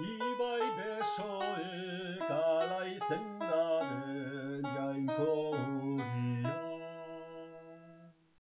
i by best